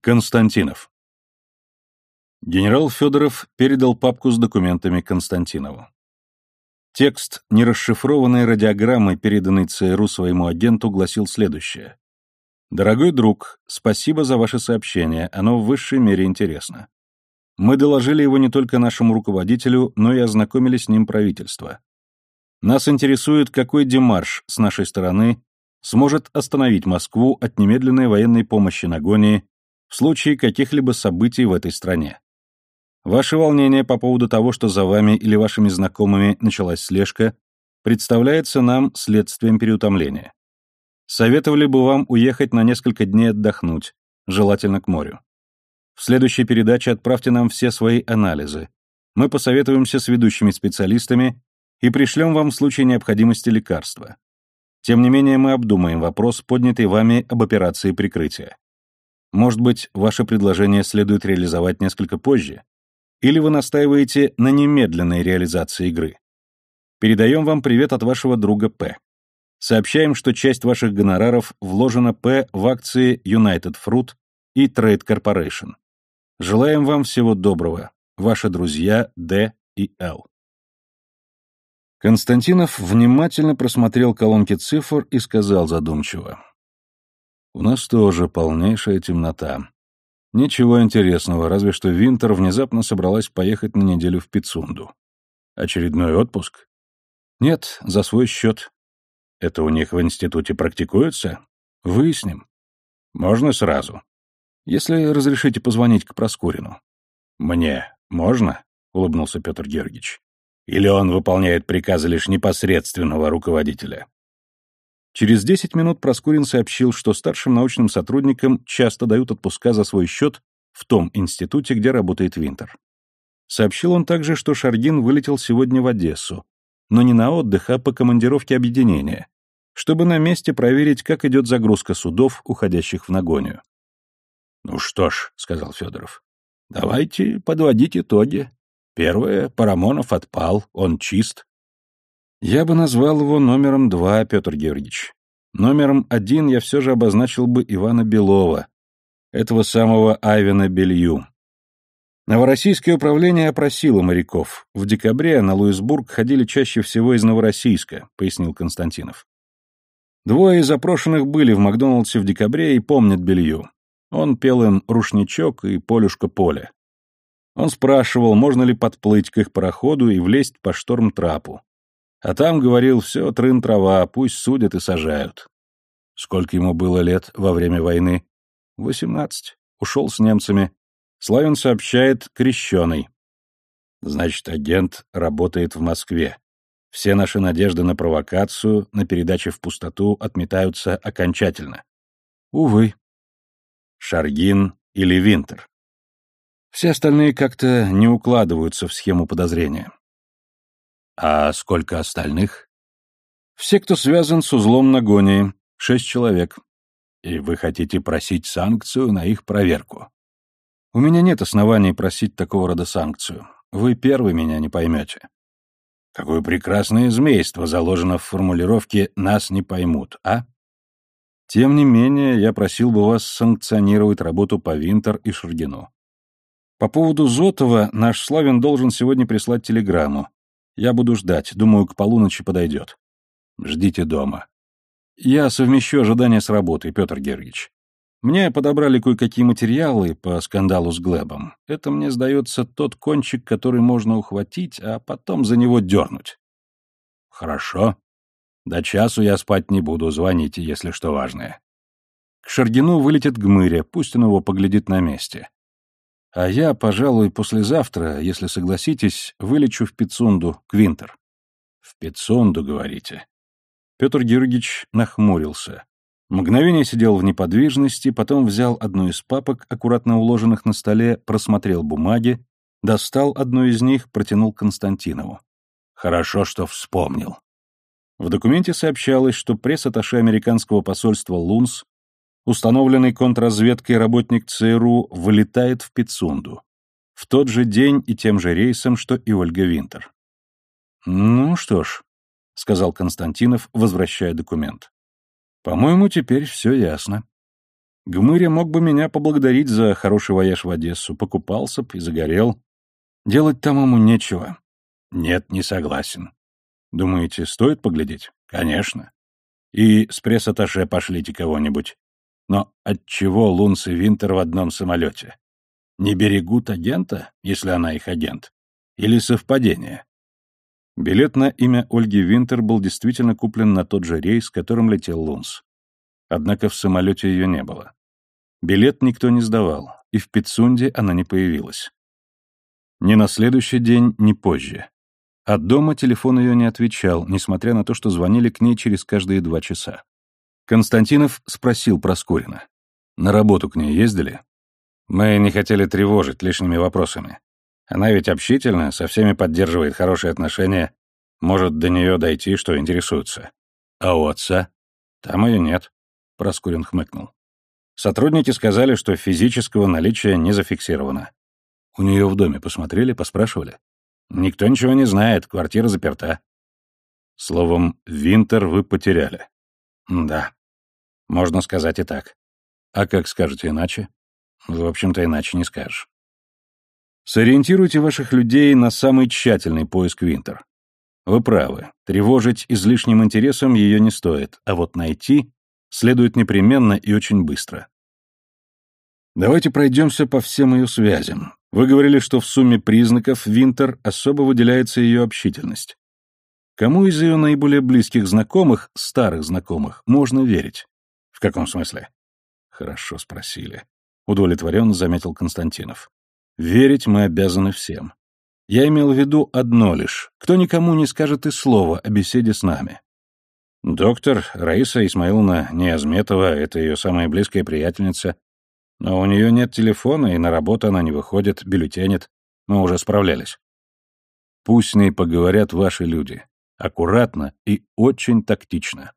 Константинов. Генерал Федоров передал папку с документами Константинову. Текст нерасшифрованной радиограммы, переданной ЦРУ своему агенту, гласил следующее. «Дорогой друг, спасибо за ваше сообщение, оно в высшей мере интересно. Мы доложили его не только нашему руководителю, но и ознакомили с ним правительство. Нас интересует, какой демарш с нашей стороны сможет остановить Москву от немедленной военной помощи Нагонии в случае каких-либо событий в этой стране. Ваше волнение по поводу того, что за вами или вашими знакомыми началась слежка, представляется нам следствием переутомления. Советовали бы вам уехать на несколько дней отдохнуть, желательно к морю. В следующей передаче отправьте нам все свои анализы. Мы посоветуемся с ведущими специалистами и пришлем вам в случае необходимости лекарства. Тем не менее, мы обдумаем вопрос, поднятый вами об операции прикрытия. Может быть, ваше предложение следует реализовать несколько позже? Или вы настаиваете на немедленной реализации игры? Передаем вам привет от вашего друга П. Сообщаем, что часть ваших гонораров вложена П в акции United Fruit и Trade Corporation. Желаем вам всего доброго. Ваши друзья Д и Л. Константинов внимательно просмотрел колонки цифр и сказал задумчиво. У нас тоже полнейшая темнота. Ничего интересного, разве что Винтер внезапно собралась поехать на неделю в Пицунду. Очередной отпуск? Нет, за свой счет. Это у них в институте практикуется? Выясним. Можно сразу. Если разрешите позвонить к Проскурину. Мне можно? Улыбнулся Петр Георгиевич. Или он выполняет приказы лишь непосредственного руководителя? Через 10 минут Проскурин сообщил, что старшим научным сотрудникам часто дают отпуска за свой счет в том институте, где работает Винтер. Сообщил он также, что Шаргин вылетел сегодня в Одессу, но не на отдых, а по командировке объединения, чтобы на месте проверить, как идет загрузка судов, уходящих в Нагонию. «Ну что ж», — сказал Федоров, — «давайте подводить итоги. Первое, Парамонов отпал, он чист. Я бы назвал его номером два, Петр Георгиевич. Номером один я все же обозначил бы Ивана Белова, этого самого Айвена Белью. Новороссийское управление опросило моряков. В декабре на Луисбург ходили чаще всего из Новороссийска, пояснил Константинов. Двое из опрошенных были в Макдоналдсе в декабре и помнят Белью. Он пел им «Рушничок» и «Полюшка поле». Он спрашивал, можно ли подплыть к их пароходу и влезть по шторм-трапу. А там, говорил, все, трын-трава, пусть судят и сажают. Сколько ему было лет во время войны? Восемнадцать. Ушел с немцами. Славин сообщает, крещеный. Значит, агент работает в Москве. Все наши надежды на провокацию, на передачи в пустоту отметаются окончательно. Увы. Шаргин или Винтер. Все остальные как-то не укладываются в схему подозрения. А сколько остальных? Все, кто связан с узлом Нагонии. Шесть человек. И вы хотите просить санкцию на их проверку? У меня нет оснований просить такого рода санкцию. Вы первый меня не поймете. Какое прекрасное змейство заложено в формулировке «нас не поймут», а? Тем не менее, я просил бы вас санкционировать работу по Винтер и Шургину. По поводу Зотова наш Славин должен сегодня прислать телеграмму. Я буду ждать. Думаю, к полуночи подойдет. Ждите дома. Я совмещу ожидания с работой, Петр Георгиевич. Мне подобрали кое-какие материалы по скандалу с Глебом. Это, мне сдается, тот кончик, который можно ухватить, а потом за него дернуть. Хорошо. До часу я спать не буду, звоните, если что важное. К Шаргину вылетит Гмыря, пусть он его поглядит на месте. А я, пожалуй, послезавтра, если согласитесь, вылечу в Пицунду, к Винтер. В Пицунду, говорите? Петр Георгиевич нахмурился. Мгновение сидел в неподвижности, потом взял одну из папок, аккуратно уложенных на столе, просмотрел бумаги, достал одну из них, протянул Константинову. Хорошо, что вспомнил. В документе сообщалось, что пресс-атташе американского посольства Лунс установленный контрразведкой работник ЦРУ вылетает в Пицунду. В тот же день и тем же рейсом, что и Ольга Винтер. «Ну что ж», — сказал Константинов, возвращая документ. «По-моему, теперь все ясно». Гмыря мог бы меня поблагодарить за хороший вояж в Одессу, покупался б и загорел. Делать там ему нечего. Нет, не согласен. Думаете, стоит поглядеть? Конечно. И с пресс-атташе пошлите кого-нибудь. Но отчего Лунс и Винтер в одном самолете? Не берегут агента, если она их агент? Или совпадение? Билет на имя Ольги Винтер был действительно куплен на тот же рейс, которым летел Лунс. Однако в самолете ее не было. Билет никто не сдавал, и в Пицунде она не появилась. Ни на следующий день, ни позже. От дома телефон ее не отвечал, несмотря на то, что звонили к ней через каждые два часа. Константинов спросил про Скорина. «На работу к ней ездили?» «Мы не хотели тревожить лишними вопросами. Она ведь общительная, со всеми поддерживает хорошие отношения. Может до нее дойти, что интересуется. А у отца? Там ее нет. Проскурин хмыкнул. Сотрудники сказали, что физического наличия не зафиксировано. У нее в доме посмотрели, поспрашивали? Никто ничего не знает, квартира заперта. Словом, Винтер вы потеряли. Да. Можно сказать и так. А как скажете иначе? В общем-то, иначе не скажешь. Сориентируйте ваших людей на самый тщательный поиск Винтер. Вы правы, тревожить излишним интересом ее не стоит, а вот найти следует непременно и очень быстро. Давайте пройдемся по всем ее связям. Вы говорили, что в сумме признаков Винтер особо выделяется ее общительность. Кому из ее наиболее близких знакомых, старых знакомых, можно верить? В каком смысле? Хорошо спросили. Удовлетворенно заметил Константинов. Верить мы обязаны всем. Я имел в виду одно лишь. Кто никому не скажет и слова о беседе с нами. Доктор Раиса Исмаиловна Неазметова — это ее самая близкая приятельница. Но у нее нет телефона, и на работу она не выходит, бюллетенит. Мы уже справлялись. Пусть с ней поговорят ваши люди. Аккуратно и очень тактично.